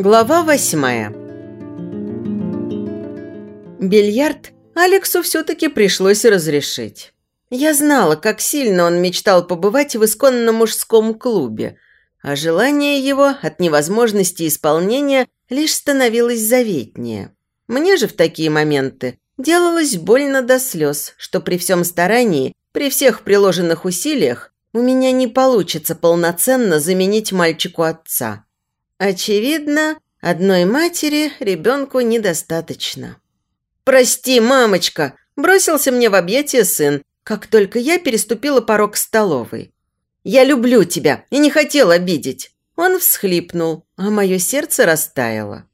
Глава восьмая Бильярд Алексу все-таки пришлось разрешить. Я знала, как сильно он мечтал побывать в исконно мужском клубе, а желание его от невозможности исполнения лишь становилось заветнее. Мне же в такие моменты делалось больно до слез, что при всем старании, при всех приложенных усилиях, у меня не получится полноценно заменить мальчику отца. Очевидно, одной матери ребенку недостаточно. «Прости, мамочка!» – бросился мне в объятия сын, как только я переступила порог столовой. «Я люблю тебя и не хотел обидеть!» Он всхлипнул, а мое сердце растаяло.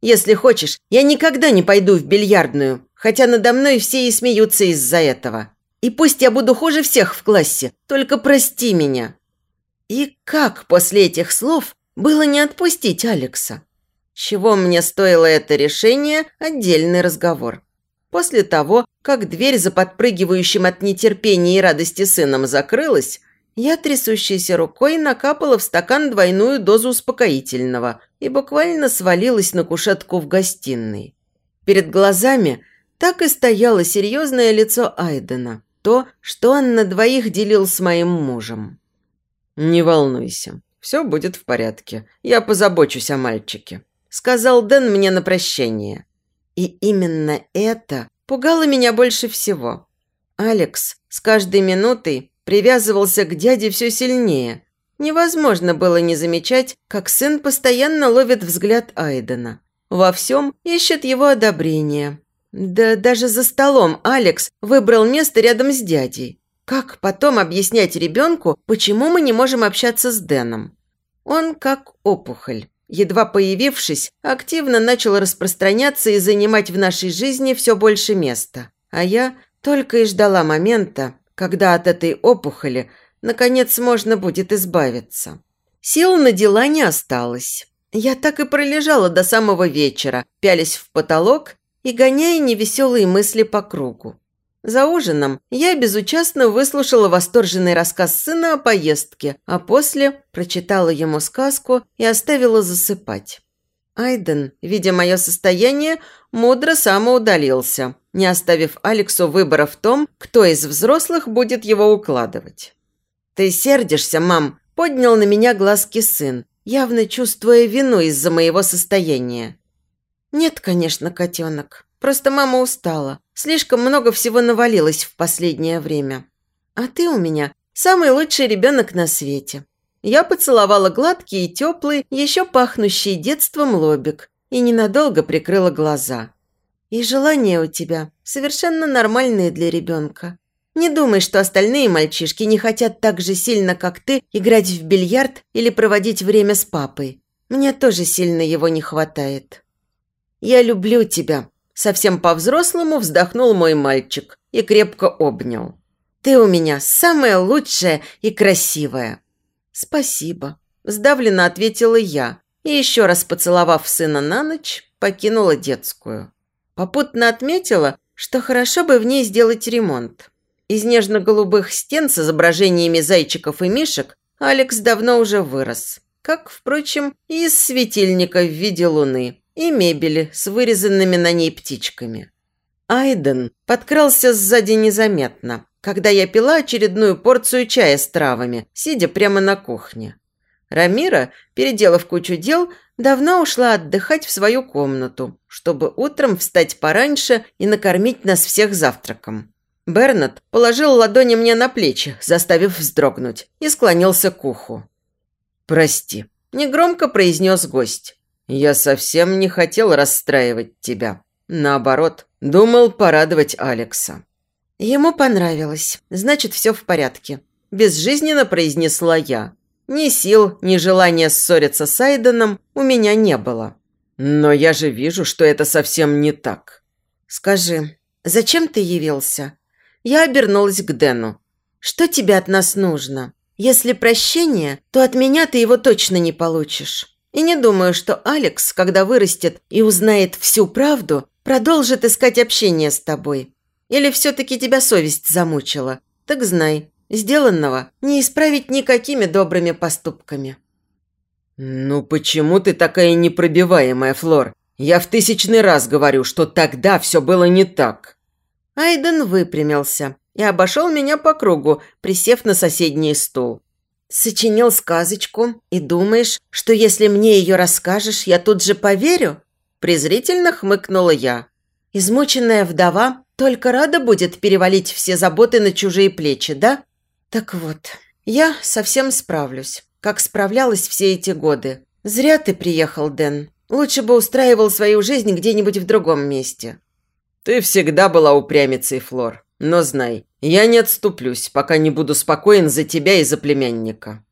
«Если хочешь, я никогда не пойду в бильярдную, хотя надо мной все и смеются из-за этого. И пусть я буду хуже всех в классе, только прости меня». И как после этих слов было не отпустить Алекса. Чего мне стоило это решение – отдельный разговор. После того, как дверь за подпрыгивающим от нетерпения и радости сыном закрылась, я трясущейся рукой накапала в стакан двойную дозу успокоительного и буквально свалилась на кушетку в гостиной. Перед глазами так и стояло серьезное лицо Айдена, то, что он на двоих делил с моим мужем. «Не волнуйся, все будет в порядке. Я позабочусь о мальчике», – сказал Дэн мне на прощение. И именно это пугало меня больше всего. Алекс с каждой минутой привязывался к дяде все сильнее. Невозможно было не замечать, как сын постоянно ловит взгляд Айдена. Во всем ищет его одобрение. Да даже за столом Алекс выбрал место рядом с дядей. Как потом объяснять ребенку, почему мы не можем общаться с Дэном? Он как опухоль. Едва появившись, активно начал распространяться и занимать в нашей жизни все больше места. А я только и ждала момента, когда от этой опухоли, наконец, можно будет избавиться. Сил на дела не осталось. Я так и пролежала до самого вечера, пялись в потолок и гоняя невеселые мысли по кругу. За ужином я безучастно выслушала восторженный рассказ сына о поездке, а после прочитала ему сказку и оставила засыпать. Айден, видя мое состояние, мудро самоудалился, не оставив Алексу выбора в том, кто из взрослых будет его укладывать. «Ты сердишься, мам?» – поднял на меня глазки сын, явно чувствуя вину из-за моего состояния. «Нет, конечно, котенок. Просто мама устала. Слишком много всего навалилось в последнее время. А ты у меня самый лучший ребенок на свете. Я поцеловала гладкий и теплый, еще пахнущий детством лобик и ненадолго прикрыла глаза. И желания у тебя совершенно нормальные для ребенка. Не думай, что остальные мальчишки не хотят так же сильно, как ты, играть в бильярд или проводить время с папой. Мне тоже сильно его не хватает. Я люблю тебя, Совсем по-взрослому вздохнул мой мальчик и крепко обнял. «Ты у меня самая лучшая и красивая». «Спасибо», – сдавленно ответила я и еще раз поцеловав сына на ночь, покинула детскую. Попутно отметила, что хорошо бы в ней сделать ремонт. Из нежно-голубых стен с изображениями зайчиков и мишек Алекс давно уже вырос. Как, впрочем, и из светильника в виде луны – и мебели с вырезанными на ней птичками. Айден подкрался сзади незаметно, когда я пила очередную порцию чая с травами, сидя прямо на кухне. Рамира, переделав кучу дел, давно ушла отдыхать в свою комнату, чтобы утром встать пораньше и накормить нас всех завтраком. Бернат положил ладони мне на плечи, заставив вздрогнуть, и склонился к уху. «Прости», – негромко произнес гость. Я совсем не хотел расстраивать тебя. Наоборот, думал порадовать Алекса. Ему понравилось. Значит, все в порядке. Безжизненно произнесла я. Ни сил, ни желания ссориться с Айденом у меня не было. Но я же вижу, что это совсем не так. Скажи, зачем ты явился? Я обернулась к Дэну. Что тебе от нас нужно? Если прощение, то от меня ты его точно не получишь. И не думаю, что Алекс, когда вырастет и узнает всю правду, продолжит искать общение с тобой. Или все-таки тебя совесть замучила? Так знай, сделанного не исправить никакими добрыми поступками». «Ну почему ты такая непробиваемая, Флор? Я в тысячный раз говорю, что тогда все было не так». Айден выпрямился и обошел меня по кругу, присев на соседний стул. «Сочинил сказочку и думаешь, что если мне ее расскажешь, я тут же поверю?» Презрительно хмыкнула я. «Измученная вдова только рада будет перевалить все заботы на чужие плечи, да? Так вот, я совсем справлюсь, как справлялась все эти годы. Зря ты приехал, Дэн. Лучше бы устраивал свою жизнь где-нибудь в другом месте». «Ты всегда была упрямицей, Флор. Но знай, я не отступлюсь, пока не буду спокоен за тебя и за племянника».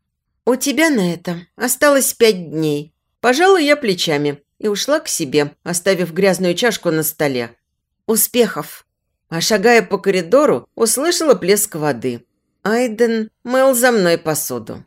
«У тебя на это осталось пять дней. Пожалуй, я плечами и ушла к себе, оставив грязную чашку на столе. Успехов!» А шагая по коридору, услышала плеск воды. Айден мыл за мной посуду.